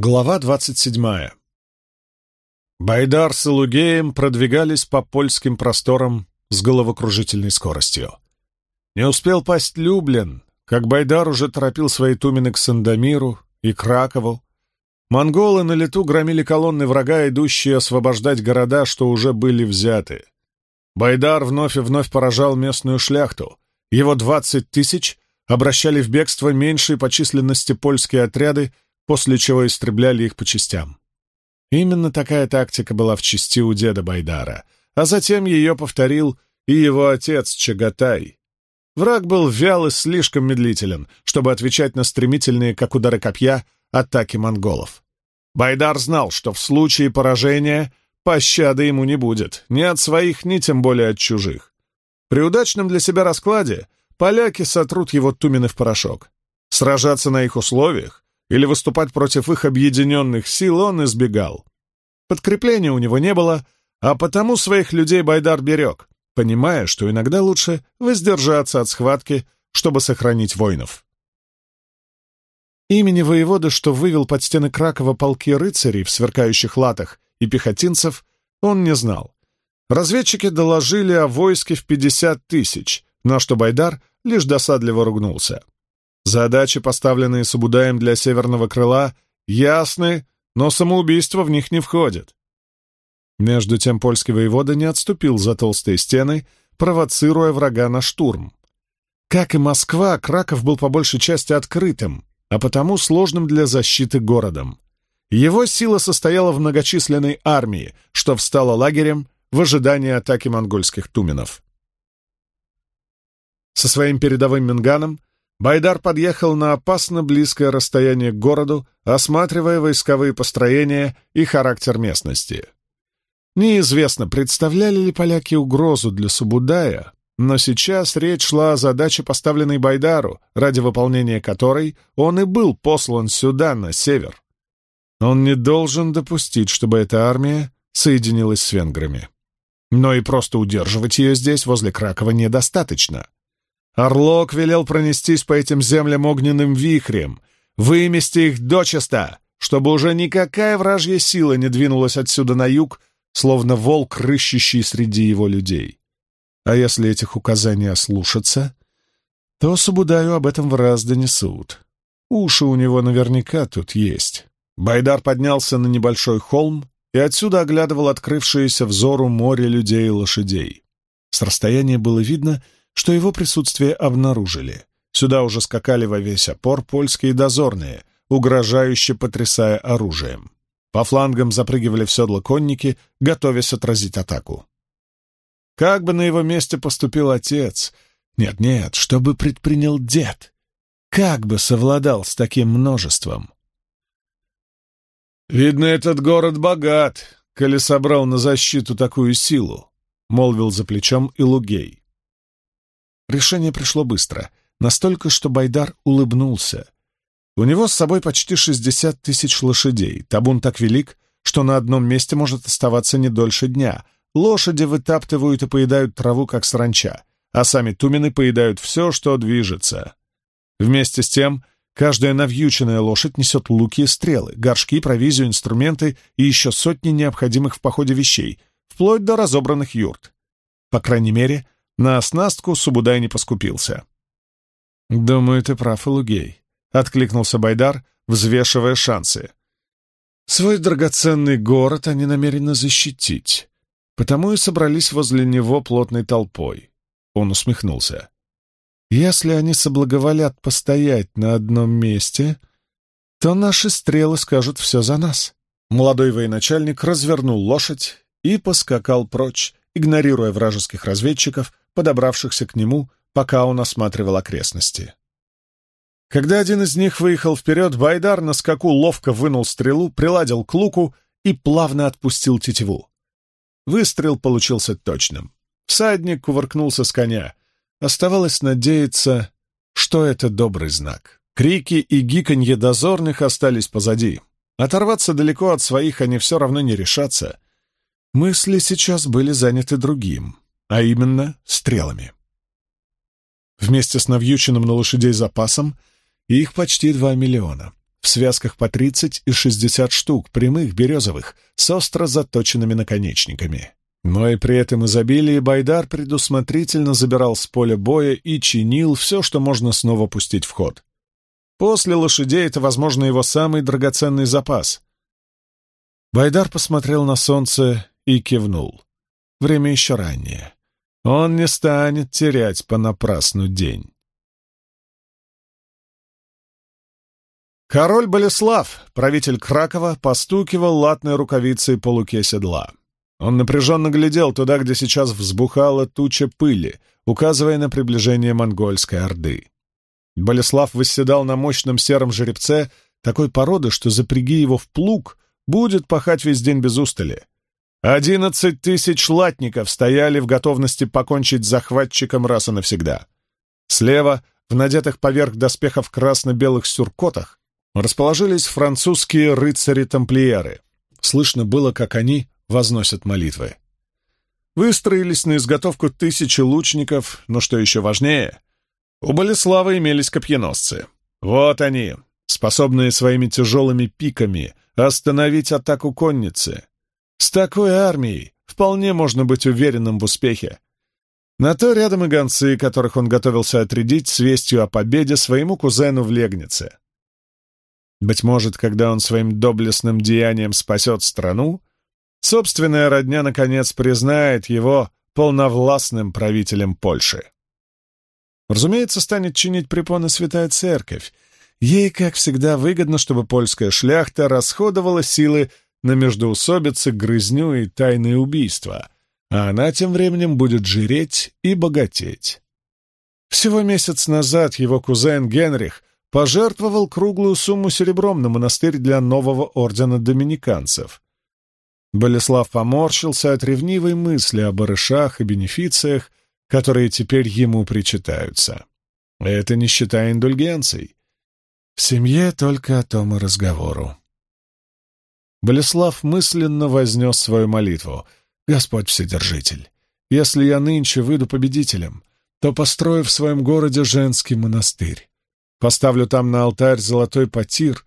Глава двадцать седьмая. Байдар с Илугеем продвигались по польским просторам с головокружительной скоростью. Не успел пасть Люблин, как Байдар уже торопил свои тумены к Сандомиру и Кракову. Монголы на лету громили колонны врага, идущие освобождать города, что уже были взяты. Байдар вновь и вновь поражал местную шляхту. Его двадцать тысяч обращали в бегство меньшие по численности польские отряды, после чего истребляли их по частям. Именно такая тактика была в части у деда Байдара, а затем ее повторил и его отец Чагатай. Враг был вял и слишком медлителен, чтобы отвечать на стремительные, как удары копья, атаки монголов. Байдар знал, что в случае поражения пощады ему не будет, ни от своих, ни тем более от чужих. При удачном для себя раскладе поляки сотрут его тумены в порошок. Сражаться на их условиях или выступать против их объединенных сил он избегал. Подкрепления у него не было, а потому своих людей Байдар берег, понимая, что иногда лучше воздержаться от схватки, чтобы сохранить воинов. Имени воевода, что вывел под стены Кракова полки рыцарей в сверкающих латах и пехотинцев, он не знал. Разведчики доложили о войске в пятьдесят тысяч, на что Байдар лишь досадливо ругнулся. Задачи, поставленные Сабудаем для северного крыла, ясны, но самоубийство в них не входит. Между тем польский воевода не отступил за толстые стены, провоцируя врага на штурм. Как и Москва, Краков был по большей части открытым, а потому сложным для защиты городом. Его сила состояла в многочисленной армии, что встала лагерем в ожидании атаки монгольских туменов. Со своим передовым минганом Байдар подъехал на опасно близкое расстояние к городу, осматривая войсковые построения и характер местности. Неизвестно, представляли ли поляки угрозу для Субудая, но сейчас речь шла о задаче, поставленной Байдару, ради выполнения которой он и был послан сюда, на север. Он не должен допустить, чтобы эта армия соединилась с венграми. Но и просто удерживать ее здесь, возле Кракова, недостаточно — Орлок велел пронестись по этим землям огненным вихрем, вымести их дочисто, чтобы уже никакая вражья сила не двинулась отсюда на юг, словно волк, рыщущий среди его людей. А если этих указаний ослушаться, то Субудаю об этом в раз донесут. Уши у него наверняка тут есть. Байдар поднялся на небольшой холм и отсюда оглядывал открывшееся взору море людей и лошадей. С расстояния было видно — что его присутствие обнаружили. Сюда уже скакали во весь опор польские дозорные, угрожающе потрясая оружием. По флангам запрыгивали в седло конники, готовясь отразить атаку. Как бы на его месте поступил отец? Нет-нет, что бы предпринял дед? Как бы совладал с таким множеством? «Видно, этот город богат, коли собрал на защиту такую силу», — молвил за плечом и Лугей. Решение пришло быстро, настолько, что Байдар улыбнулся. У него с собой почти шестьдесят тысяч лошадей. Табун так велик, что на одном месте может оставаться не дольше дня. Лошади вытаптывают и поедают траву, как саранча, а сами тумены поедают все, что движется. Вместе с тем, каждая навьюченная лошадь несет луки и стрелы, горшки, провизию, инструменты и еще сотни необходимых в походе вещей, вплоть до разобранных юрт. По крайней мере, на оснастку Субудай не поскупился. «Думаю, ты прав, Лугей», — откликнулся Байдар, взвешивая шансы. «Свой драгоценный город они намерены защитить, потому и собрались возле него плотной толпой». Он усмехнулся. «Если они соблаговолят постоять на одном месте, то наши стрелы скажут все за нас». Молодой военачальник развернул лошадь и поскакал прочь, игнорируя вражеских разведчиков, подобравшихся к нему, пока он осматривал окрестности. Когда один из них выехал вперед, Байдар на скаку ловко вынул стрелу, приладил к луку и плавно отпустил тетиву. Выстрел получился точным. Всадник кувыркнулся с коня. Оставалось надеяться, что это добрый знак. Крики и гиканье дозорных остались позади. Оторваться далеко от своих они все равно не решатся. Мысли сейчас были заняты другим а именно стрелами. Вместе с навьюченным на лошадей запасом их почти два миллиона. в связках по 30 и 60 штук, прямых, березовых, с остро заточенными наконечниками. Но и при этом изобилии Байдар предусмотрительно забирал с поля боя и чинил все, что можно снова пустить в ход. После лошадей это, возможно, его самый драгоценный запас. Байдар посмотрел на солнце и кивнул. Время еще раннее. Он не станет терять понапрасну день. Король Болеслав, правитель Кракова, постукивал латной рукавицей по луке седла. Он напряженно глядел туда, где сейчас взбухала туча пыли, указывая на приближение монгольской орды. Болеслав восседал на мощном сером жеребце такой породы, что запряги его в плуг, будет пахать весь день без устали. Одиннадцать тысяч латников стояли в готовности покончить с захватчиком раз и навсегда. Слева, в надетых поверх доспехов красно-белых сюркотах, расположились французские рыцари-тамплиеры. Слышно было, как они возносят молитвы. Выстроились на изготовку тысячи лучников, но что еще важнее, у Болеслава имелись копьеносцы. Вот они, способные своими тяжелыми пиками остановить атаку конницы. С такой армией вполне можно быть уверенным в успехе. На то рядом и гонцы, которых он готовился отрядить с вестью о победе своему кузену в Легнице. Быть может, когда он своим доблестным деянием спасет страну, собственная родня, наконец, признает его полновластным правителем Польши. Разумеется, станет чинить препоны Святая Церковь. Ей, как всегда, выгодно, чтобы польская шляхта расходовала силы на междоусобицы, грызню и тайные убийства, а она тем временем будет жиреть и богатеть. Всего месяц назад его кузен Генрих пожертвовал круглую сумму серебром на монастырь для нового ордена доминиканцев. Болеслав поморщился от ревнивой мысли о барышах и бенефициях, которые теперь ему причитаются. Это не считая индульгенций. В семье только о том и разговору. Болеслав мысленно вознес свою молитву. «Господь Вседержитель, если я нынче выйду победителем, то построю в своем городе женский монастырь. Поставлю там на алтарь золотой потир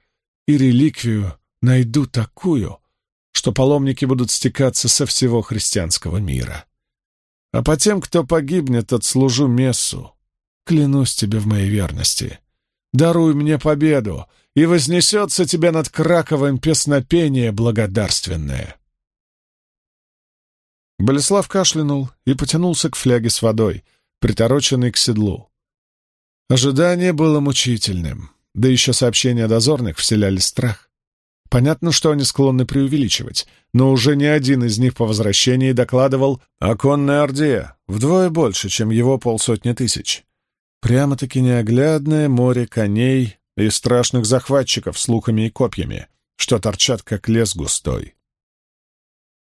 и реликвию найду такую, что паломники будут стекаться со всего христианского мира. А по тем, кто погибнет, отслужу мессу. Клянусь тебе в моей верности. Даруй мне победу, и вознесется тебе над Краковым песнопение благодарственное. Болеслав кашлянул и потянулся к фляге с водой, притороченной к седлу. Ожидание было мучительным, да еще сообщения дозорных вселяли страх. Понятно, что они склонны преувеличивать, но уже ни один из них по возвращении докладывал о конной орде, вдвое больше, чем его полсотни тысяч. Прямо-таки неоглядное море коней и страшных захватчиков с луками и копьями, что торчат, как лес густой.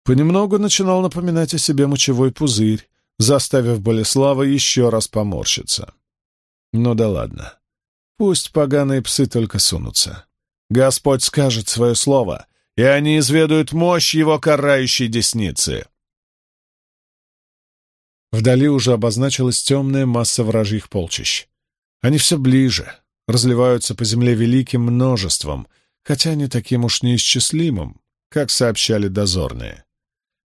Понемногу начинал напоминать о себе мочевой пузырь, заставив Болеслава еще раз поморщиться. Ну да ладно. Пусть поганые псы только сунутся. Господь скажет свое слово, и они изведают мощь его карающей десницы. Вдали уже обозначилась темная масса вражьих полчищ. Они все ближе, разливаются по земле великим множеством, хотя не таким уж неисчислимым, как сообщали дозорные.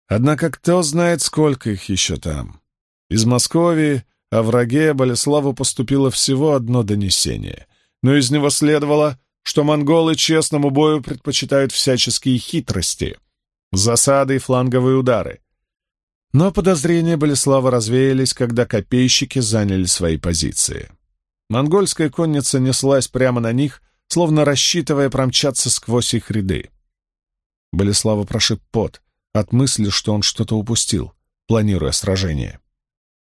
Однако кто знает, сколько их еще там. Из Московии о враге Болеславу поступило всего одно донесение, но из него следовало, что монголы честному бою предпочитают всяческие хитрости, засады и фланговые удары. Но подозрения Болеслава развеялись, когда копейщики заняли свои позиции. Монгольская конница неслась прямо на них, словно рассчитывая промчаться сквозь их ряды. Болеслава прошиб пот от мысли, что он что-то упустил, планируя сражение.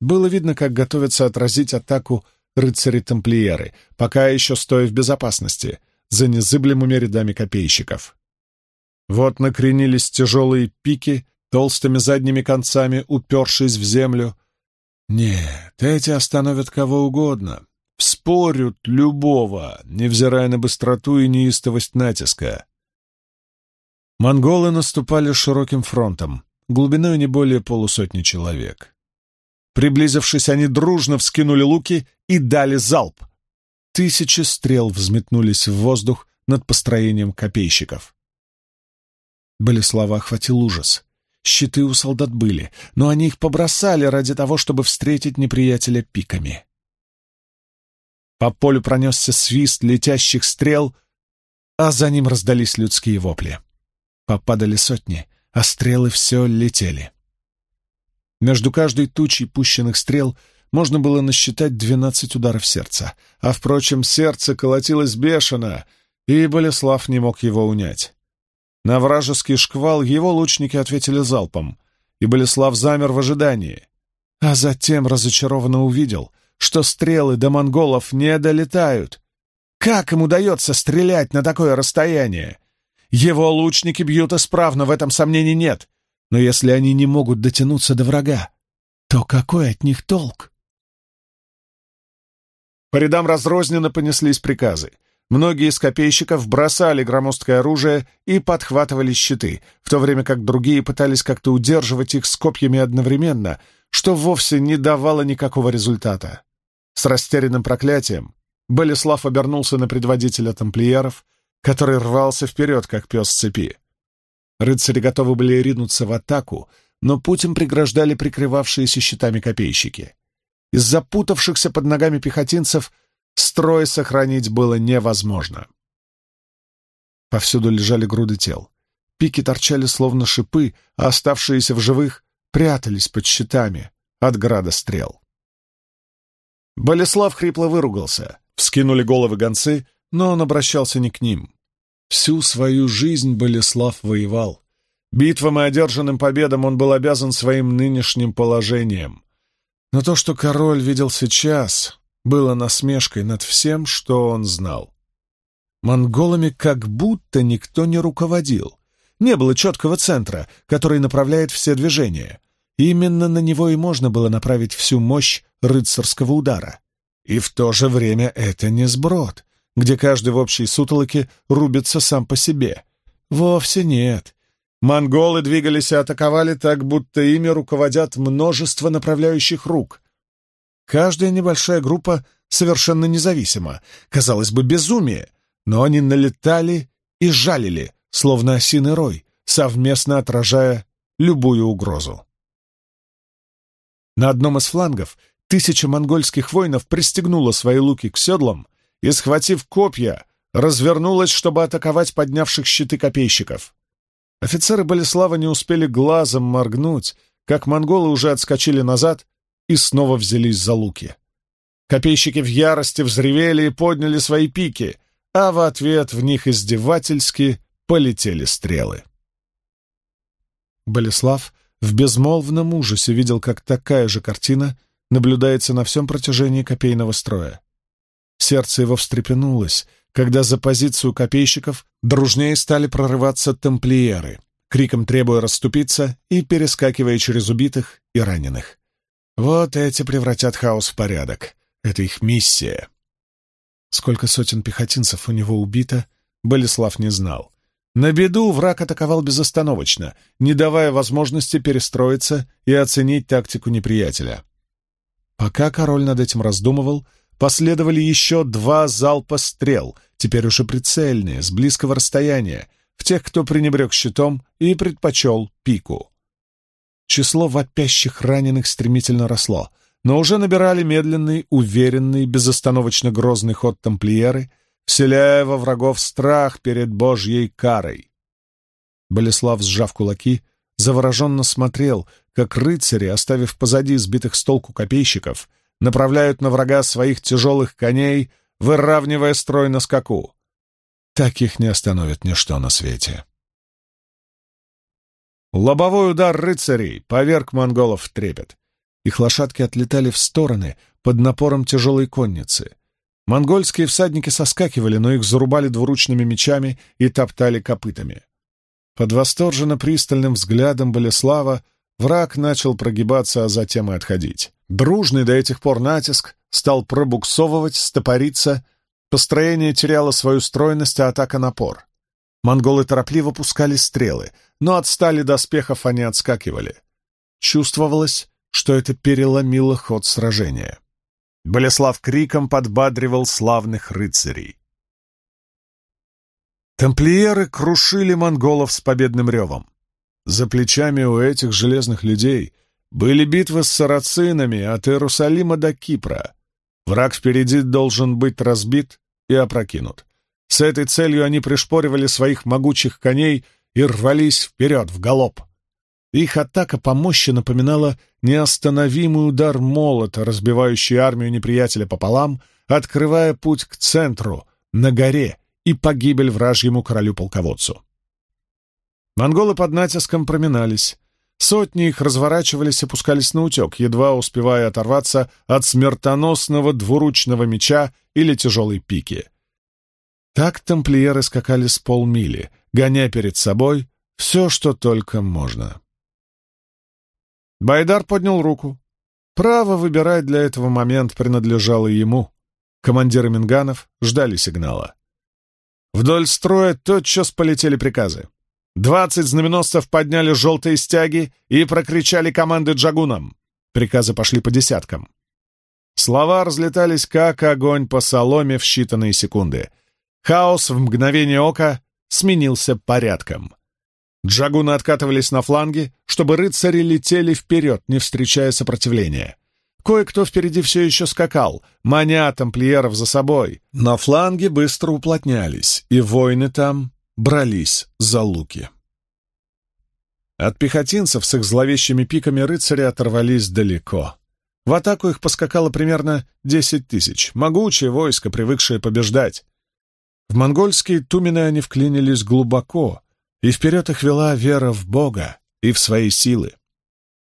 Было видно, как готовятся отразить атаку рыцари-тамплиеры, пока еще стоя в безопасности, за незыблемыми рядами копейщиков. Вот накренились тяжелые пики, толстыми задними концами упершись в землю. Нет, эти остановят кого угодно, вспорют любого, невзирая на быстроту и неистовость натиска. Монголы наступали широким фронтом, глубиной не более полусотни человек. Приблизившись, они дружно вскинули луки и дали залп. Тысячи стрел взметнулись в воздух, над построением копейщиков. Болеслава охватил ужас. Щиты у солдат были, но они их побросали ради того, чтобы встретить неприятеля пиками. По полю пронесся свист летящих стрел, а за ним раздались людские вопли. Попадали сотни, а стрелы все летели. Между каждой тучей пущенных стрел можно было насчитать двенадцать ударов сердца, а, впрочем, сердце колотилось бешено, и Болеслав не мог его унять. На вражеский шквал его лучники ответили залпом, и Болеслав замер в ожидании, а затем разочарованно увидел, что стрелы до монголов не долетают. Как им удается стрелять на такое расстояние? Его лучники бьют исправно, в этом сомнений нет. Но если они не могут дотянуться до врага, то какой от них толк? По рядам разрозненно понеслись приказы. Многие из копейщиков бросали громоздкое оружие и подхватывали щиты, в то время как другие пытались как-то удерживать их с копьями одновременно, что вовсе не давало никакого результата. С растерянным проклятием Болеслав обернулся на предводителя тамплиеров, который рвался вперед, как пес цепи. Рыцари готовы были ринуться в атаку, но путь им преграждали прикрывавшиеся щитами копейщики. Из запутавшихся под ногами пехотинцев — Строй сохранить было невозможно. Повсюду лежали груды тел. Пики торчали словно шипы, а оставшиеся в живых прятались под щитами от града стрел. Болеслав хрипло выругался. Вскинули головы гонцы, но он обращался не к ним. Всю свою жизнь Болеслав воевал. Битвам и одержанным победам он был обязан своим нынешним положением. Но то, что король видел сейчас, было насмешкой над всем, что он знал. Монголами как будто никто не руководил. Не было четкого центра, который направляет все движения. Именно на него и можно было направить всю мощь рыцарского удара. И в то же время это не сброд, где каждый в общей сутолоке рубится сам по себе. Вовсе нет. Монголы двигались и атаковали так, будто ими руководят множество направляющих рук. Каждая небольшая группа совершенно независима. Казалось бы, безумие, но они налетали и жалили, словно осиный рой, совместно отражая любую угрозу. На одном из флангов тысяча монгольских воинов пристегнула свои луки к седлам и, схватив копья, развернулась, чтобы атаковать поднявших щиты копейщиков. Офицеры Болеслава не успели глазом моргнуть, как монголы уже отскочили назад и снова взялись за луки. Копейщики в ярости взревели и подняли свои пики, а в ответ в них издевательски полетели стрелы. Болеслав в безмолвном ужасе видел, как такая же картина наблюдается на всем протяжении копейного строя. Сердце его встрепенулось, когда за позицию копейщиков дружнее стали прорываться тамплиеры, криком требуя расступиться и перескакивая через убитых и раненых. Вот эти превратят хаос в порядок. Это их миссия. Сколько сотен пехотинцев у него убито, Болеслав не знал. На беду враг атаковал безостановочно, не давая возможности перестроиться и оценить тактику неприятеля. Пока король над этим раздумывал, последовали еще два залпа стрел, теперь уже прицельные, с близкого расстояния, в тех, кто пренебрег щитом и предпочел пику. Число вопящих раненых стремительно росло, но уже набирали медленный, уверенный, безостановочно грозный ход тамплиеры, вселяя во врагов страх перед Божьей карой. Болеслав, сжав кулаки, завороженно смотрел, как рыцари, оставив позади сбитых с толку копейщиков, направляют на врага своих тяжелых коней, выравнивая строй на скаку. Таких не остановит ничто на свете. Лобовой удар рыцарей поверг монголов в трепет. Их лошадки отлетали в стороны под напором тяжелой конницы. Монгольские всадники соскакивали, но их зарубали двуручными мечами и топтали копытами. Под восторженно пристальным взглядом Болеслава враг начал прогибаться, а затем и отходить. Дружный до этих пор натиск стал пробуксовывать, стопориться, построение теряло свою стройность, а атака — напор. Монголы торопливо пускали стрелы, но от стали доспехов они отскакивали. Чувствовалось, что это переломило ход сражения. Болеслав криком подбадривал славных рыцарей. Тамплиеры крушили монголов с победным ревом. За плечами у этих железных людей были битвы с сарацинами от Иерусалима до Кипра. Враг впереди должен быть разбит и опрокинут. С этой целью они пришпоривали своих могучих коней и рвались вперед, в галоп. Их атака по мощи напоминала неостановимый удар молота, разбивающий армию неприятеля пополам, открывая путь к центру, на горе, и погибель вражьему королю-полководцу. Монголы под натиском проминались. Сотни их разворачивались и пускались на утек, едва успевая оторваться от смертоносного двуручного меча или тяжелой пики. Так тамплиеры скакали с полмили, гоня перед собой все, что только можно. Байдар поднял руку. Право выбирать для этого момент принадлежало ему. Командиры минганов ждали сигнала. Вдоль строя тотчас полетели приказы. Двадцать знаменосцев подняли желтые стяги и прокричали команды джагунам. Приказы пошли по десяткам. Слова разлетались, как огонь по соломе в считанные секунды. Хаос в мгновение ока сменился порядком. Джагуны откатывались на фланги, чтобы рыцари летели вперед, не встречая сопротивления. Кое-кто впереди все еще скакал, маня тамплиеров за собой. На фланге быстро уплотнялись, и воины там брались за луки. От пехотинцев с их зловещими пиками рыцари оторвались далеко. В атаку их поскакало примерно десять тысяч, могучее войско, привыкшее побеждать. В монгольские тумены они вклинились глубоко, и вперед их вела вера в Бога и в свои силы.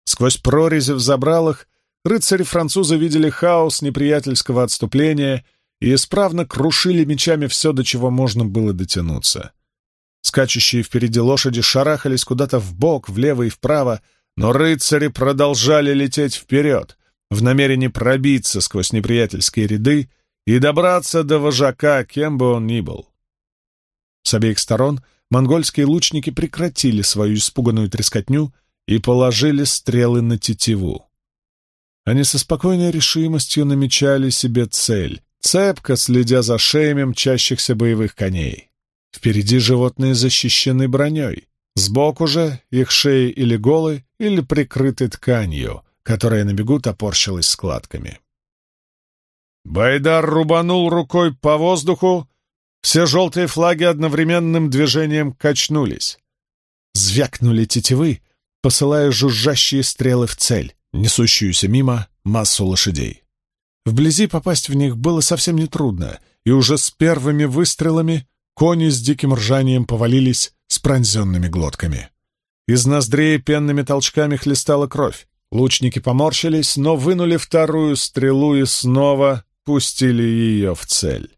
Сквозь прорези в забралах рыцари-французы видели хаос неприятельского отступления и исправно крушили мечами все, до чего можно было дотянуться. Скачущие впереди лошади шарахались куда-то в бок, влево и вправо, но рыцари продолжали лететь вперед, в намерении пробиться сквозь неприятельские ряды и добраться до вожака, кем бы он ни был. С обеих сторон монгольские лучники прекратили свою испуганную трескотню и положили стрелы на тетиву. Они со спокойной решимостью намечали себе цель, цепко следя за шеями мчащихся боевых коней. Впереди животные защищены броней, сбоку же их шеи или голы, или прикрыты тканью, которая на бегу топорщилась складками. Байдар рубанул рукой по воздуху, все желтые флаги одновременным движением качнулись. Звякнули тетивы, посылая жужжащие стрелы в цель, несущуюся мимо массу лошадей. Вблизи попасть в них было совсем нетрудно, и уже с первыми выстрелами кони с диким ржанием повалились с пронзенными глотками. Из ноздрей пенными толчками хлестала кровь. Лучники поморщились, но вынули вторую стрелу и снова пустили ее в цель.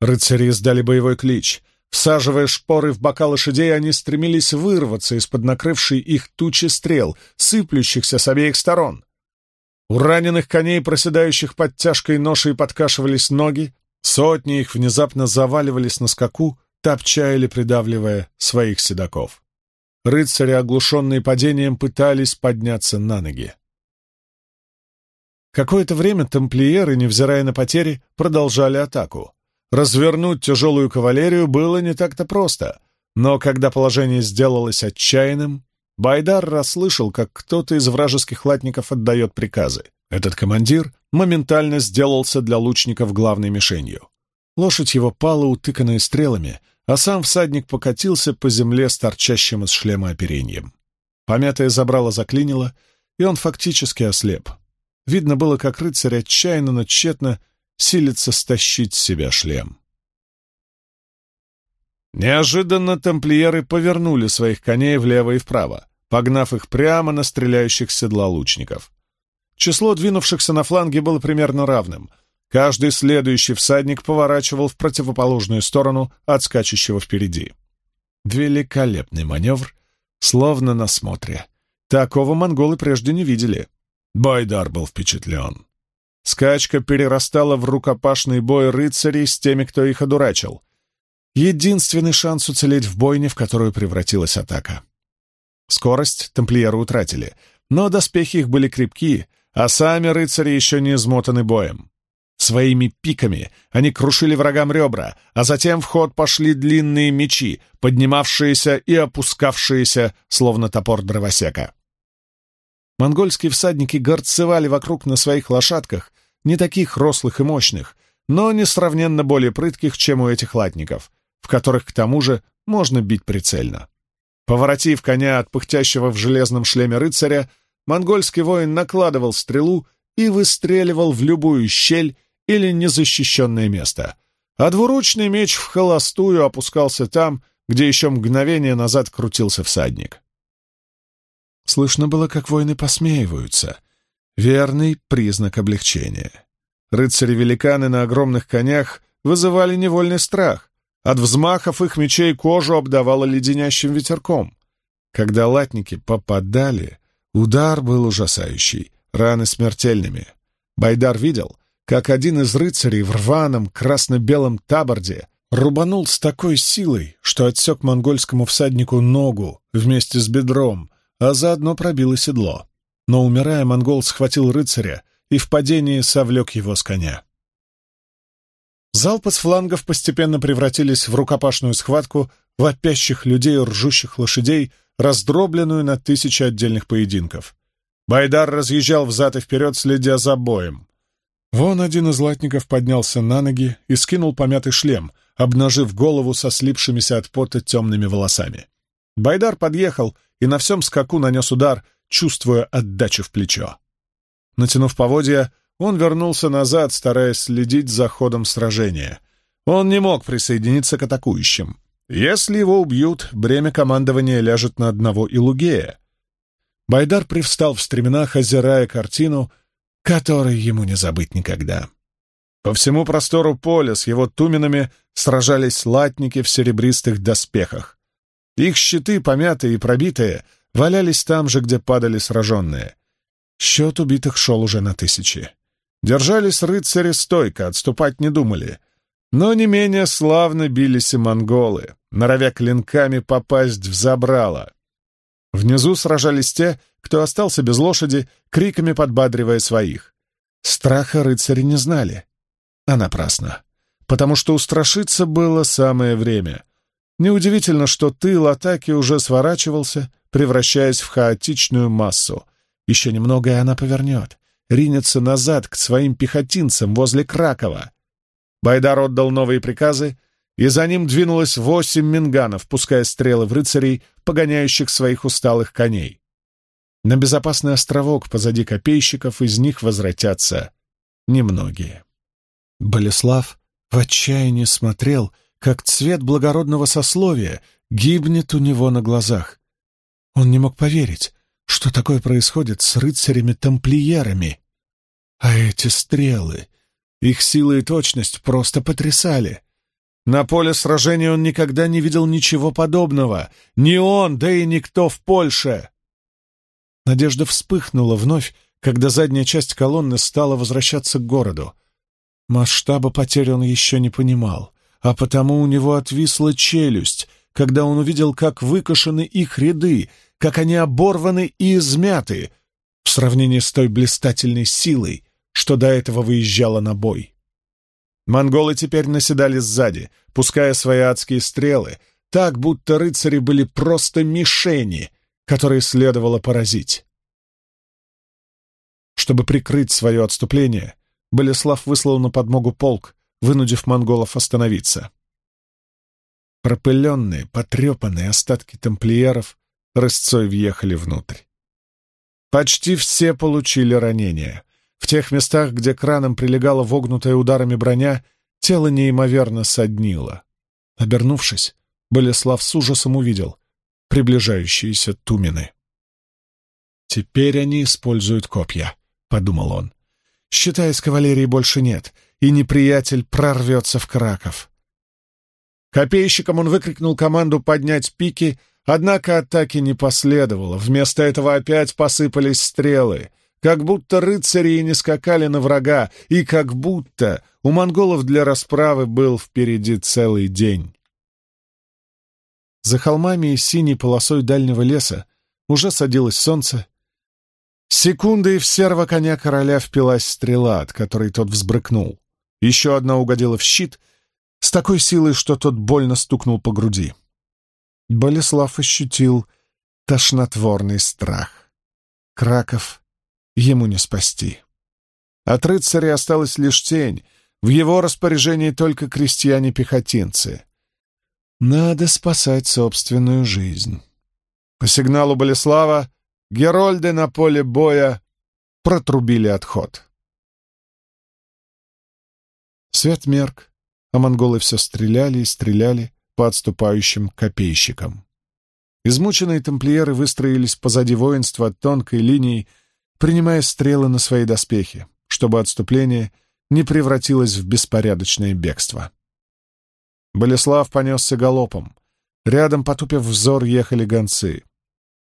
Рыцари издали боевой клич. Всаживая шпоры в бока лошадей, они стремились вырваться из-под накрывшей их тучи стрел, сыплющихся с обеих сторон. У раненых коней, проседающих под тяжкой ношей, подкашивались ноги, сотни их внезапно заваливались на скаку, топча или придавливая своих седаков. Рыцари, оглушенные падением, пытались подняться на ноги. Какое-то время тамплиеры, невзирая на потери, продолжали атаку. Развернуть тяжелую кавалерию было не так-то просто, но когда положение сделалось отчаянным, Байдар расслышал, как кто-то из вражеских латников отдает приказы. Этот командир моментально сделался для лучников главной мишенью. Лошадь его пала, утыканная стрелами, а сам всадник покатился по земле с торчащим из шлема оперением. Помятое забрало заклинило, и он фактически ослеп. Видно было, как рыцарь отчаянно, но тщетно силится стащить с себя шлем. Неожиданно тамплиеры повернули своих коней влево и вправо, погнав их прямо на стреляющих седла лучников. Число двинувшихся на фланге было примерно равным. Каждый следующий всадник поворачивал в противоположную сторону от скачущего впереди. Великолепный маневр, словно на смотре. Такого монголы прежде не видели. Байдар был впечатлен. Скачка перерастала в рукопашный бой рыцарей с теми, кто их одурачил. Единственный шанс уцелеть в бойне, в которую превратилась атака. Скорость тамплиеры утратили, но доспехи их были крепки, а сами рыцари еще не измотаны боем. Своими пиками они крушили врагам ребра, а затем в ход пошли длинные мечи, поднимавшиеся и опускавшиеся, словно топор дровосека. Монгольские всадники горцевали вокруг на своих лошадках, не таких рослых и мощных, но несравненно более прытких, чем у этих латников, в которых, к тому же, можно бить прицельно. Поворотив коня от пыхтящего в железном шлеме рыцаря, монгольский воин накладывал стрелу и выстреливал в любую щель или незащищенное место, а двуручный меч в холостую опускался там, где еще мгновение назад крутился всадник. Слышно было, как воины посмеиваются. Верный признак облегчения. Рыцари-великаны на огромных конях вызывали невольный страх. От взмахов их мечей кожу обдавало леденящим ветерком. Когда латники попадали, удар был ужасающий, раны смертельными. Байдар видел, как один из рыцарей в рваном красно-белом таборде рубанул с такой силой, что отсек монгольскому всаднику ногу вместе с бедром, а заодно пробил и седло. Но, умирая, монгол схватил рыцаря и в падении совлек его с коня. Залпы с флангов постепенно превратились в рукопашную схватку вопящих людей, ржущих лошадей, раздробленную на тысячи отдельных поединков. Байдар разъезжал взад и вперед, следя за боем. Вон один из латников поднялся на ноги и скинул помятый шлем, обнажив голову со слипшимися от пота темными волосами. Байдар подъехал и на всем скаку нанес удар, чувствуя отдачу в плечо. Натянув поводья, он вернулся назад, стараясь следить за ходом сражения. Он не мог присоединиться к атакующим. Если его убьют, бремя командования ляжет на одного Илугея. Байдар привстал в стременах, озирая картину, которой ему не забыть никогда. По всему простору поля с его туменами сражались латники в серебристых доспехах. Их щиты, помятые и пробитые, валялись там же, где падали сраженные. Счет убитых шел уже на тысячи. Держались рыцари стойко, отступать не думали. Но не менее славно бились и монголы, норовя клинками попасть в забрало. Внизу сражались те, кто остался без лошади, криками подбадривая своих. Страха рыцари не знали. А напрасно. Потому что устрашиться было самое время. Неудивительно, что тыл атаки уже сворачивался, превращаясь в хаотичную массу. Еще немного, и она повернет ринется назад к своим пехотинцам возле Кракова. Байдар отдал новые приказы, и за ним двинулось восемь минганов, пуская стрелы в рыцарей, погоняющих своих усталых коней. На безопасный островок позади копейщиков из них возвратятся немногие. Болеслав в отчаянии смотрел, как цвет благородного сословия гибнет у него на глазах. Он не мог поверить, что такое происходит с рыцарями-тамплиерами. А эти стрелы, их сила и точность просто потрясали. На поле сражения он никогда не видел ничего подобного. Ни он, да и никто в Польше. Надежда вспыхнула вновь, когда задняя часть колонны стала возвращаться к городу. Масштаба потерь он еще не понимал, а потому у него отвисла челюсть, когда он увидел, как выкошены их ряды, как они оборваны и измяты в сравнении с той блистательной силой, что до этого выезжала на бой. Монголы теперь наседали сзади, пуская свои адские стрелы, так, будто рыцари были просто мишени, которые следовало поразить. Чтобы прикрыть свое отступление, Болеслав выслал на подмогу полк, вынудив монголов остановиться. Пропыленные, потрепанные остатки тамплиеров рысцой въехали внутрь. Почти все получили ранения, в тех местах, где краном прилегала вогнутая ударами броня, тело неимоверно соднило. Обернувшись, Болеслав с ужасом увидел приближающиеся тумены. «Теперь они используют копья», — подумал он. «Считай, с кавалерии больше нет, и неприятель прорвется в Краков». Копейщикам он выкрикнул команду поднять пики, однако атаки не последовало. Вместо этого опять посыпались стрелы — как будто рыцари и не скакали на врага, и как будто у монголов для расправы был впереди целый день. За холмами и синей полосой дальнего леса уже садилось солнце. Секунды и в серого коня короля впилась стрела, от которой тот взбрыкнул. Еще одна угодила в щит с такой силой, что тот больно стукнул по груди. Болеслав ощутил тошнотворный страх. Краков ему не спасти. От рыцаря осталась лишь тень, в его распоряжении только крестьяне-пехотинцы. Надо спасать собственную жизнь. По сигналу Болеслава Герольды на поле боя протрубили отход. Свет мерк, а монголы все стреляли и стреляли по отступающим копейщикам. Измученные тамплиеры выстроились позади воинства тонкой линией, принимая стрелы на свои доспехи, чтобы отступление не превратилось в беспорядочное бегство. Болеслав понесся галопом. Рядом, потупив взор, ехали гонцы.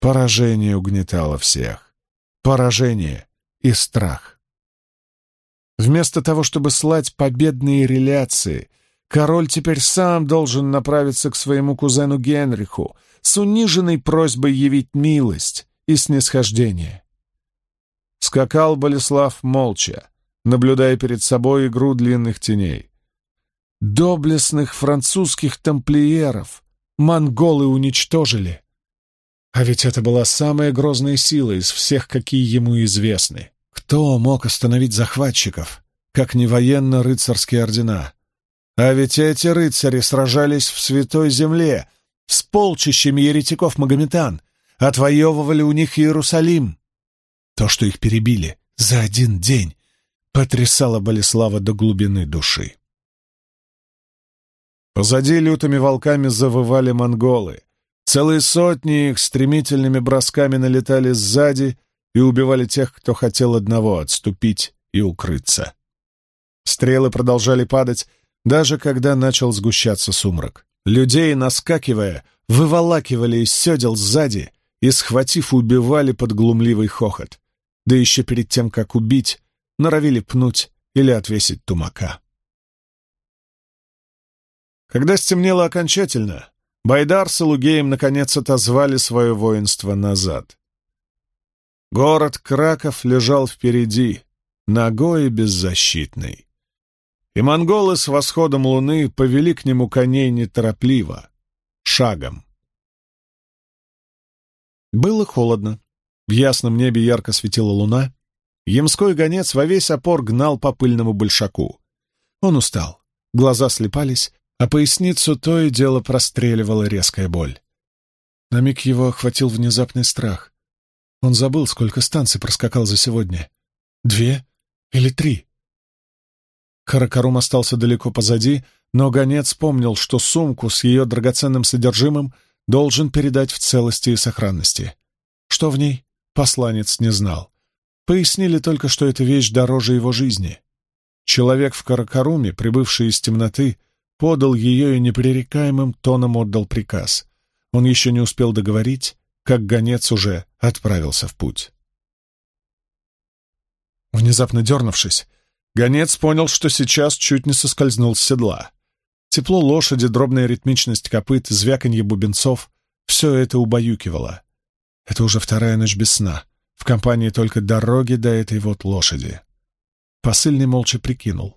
Поражение угнетало всех. Поражение и страх. Вместо того, чтобы слать победные реляции, король теперь сам должен направиться к своему кузену Генриху с униженной просьбой явить милость и снисхождение. Скакал Болеслав молча, наблюдая перед собой игру длинных теней. Доблестных французских тамплиеров монголы уничтожили. А ведь это была самая грозная сила из всех, какие ему известны. Кто мог остановить захватчиков, как не военно-рыцарские ордена? А ведь эти рыцари сражались в Святой Земле с полчищами еретиков-магометан, отвоевывали у них Иерусалим. То, что их перебили за один день, потрясало Болеслава до глубины души. Позади лютыми волками завывали монголы. Целые сотни их стремительными бросками налетали сзади и убивали тех, кто хотел одного — отступить и укрыться. Стрелы продолжали падать, даже когда начал сгущаться сумрак. Людей, наскакивая, выволакивали из седел сзади и, схватив, убивали под глумливый хохот. Да еще перед тем, как убить, норовили пнуть или отвесить тумака. Когда стемнело окончательно, Байдар с Илугеем наконец отозвали свое воинство назад. Город Краков лежал впереди, ногой беззащитный. И монголы с восходом луны повели к нему коней неторопливо, шагом. Было холодно. В ясном небе ярко светила луна. Ямской гонец во весь опор гнал по пыльному большаку. Он устал, глаза слепались, а поясницу то и дело простреливала резкая боль. На миг его охватил внезапный страх. Он забыл, сколько станций проскакал за сегодня. Две или три? Каракарум остался далеко позади, но гонец помнил, что сумку с ее драгоценным содержимым должен передать в целости и сохранности. Что в ней, посланец не знал. Пояснили только, что эта вещь дороже его жизни. Человек в Каракаруме, прибывший из темноты, подал ее и непререкаемым тоном отдал приказ. Он еще не успел договорить, как гонец уже отправился в путь. Внезапно дернувшись, гонец понял, что сейчас чуть не соскользнул с седла. Тепло лошади, дробная ритмичность копыт, звяканье бубенцов — все это убаюкивало. Это уже вторая ночь без сна. В компании только дороги до этой вот лошади. Посыльный молча прикинул.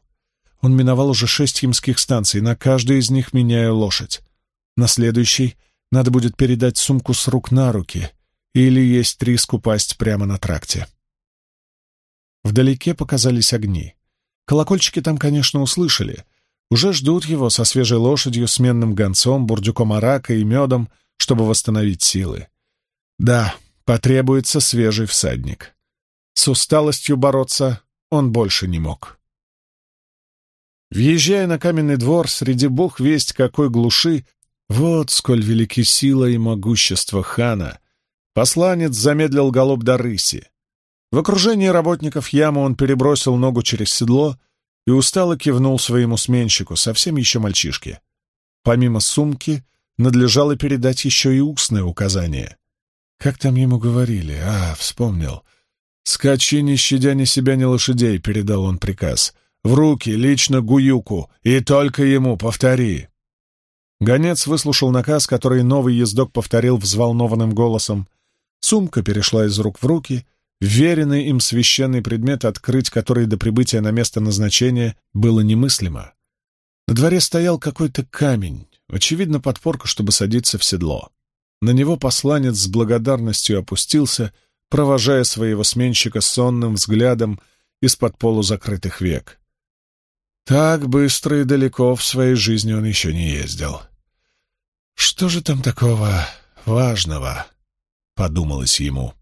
Он миновал уже шесть ямских станций, на каждой из них меняя лошадь. На следующей надо будет передать сумку с рук на руки, или есть риск упасть прямо на тракте. Вдалеке показались огни. Колокольчики там, конечно, услышали. Уже ждут его со свежей лошадью, сменным гонцом, бурдюком арака и медом, чтобы восстановить силы. Да, потребуется свежий всадник. С усталостью бороться он больше не мог. Въезжая на каменный двор среди бог весть какой глуши, вот сколь велики сила и могущество хана, посланец замедлил галоп до рыси. В окружении работников ямы он перебросил ногу через седло и устало кивнул своему сменщику, совсем еще мальчишке. Помимо сумки, надлежало передать еще и устное указание. Как там ему говорили? А, вспомнил. «Скачи, не щадя ни себя, ни лошадей», — передал он приказ — в руки, лично Гуюку, и только ему, повтори!» Гонец выслушал наказ, который новый ездок повторил взволнованным голосом. Сумка перешла из рук в руки, веренный им священный предмет, открыть который до прибытия на место назначения было немыслимо. На дворе стоял какой-то камень, очевидно, подпорка, чтобы садиться в седло. На него посланец с благодарностью опустился, провожая своего сменщика сонным взглядом из-под полузакрытых век. Так быстро и далеко в своей жизни он еще не ездил. «Что же там такого важного?» — подумалось ему.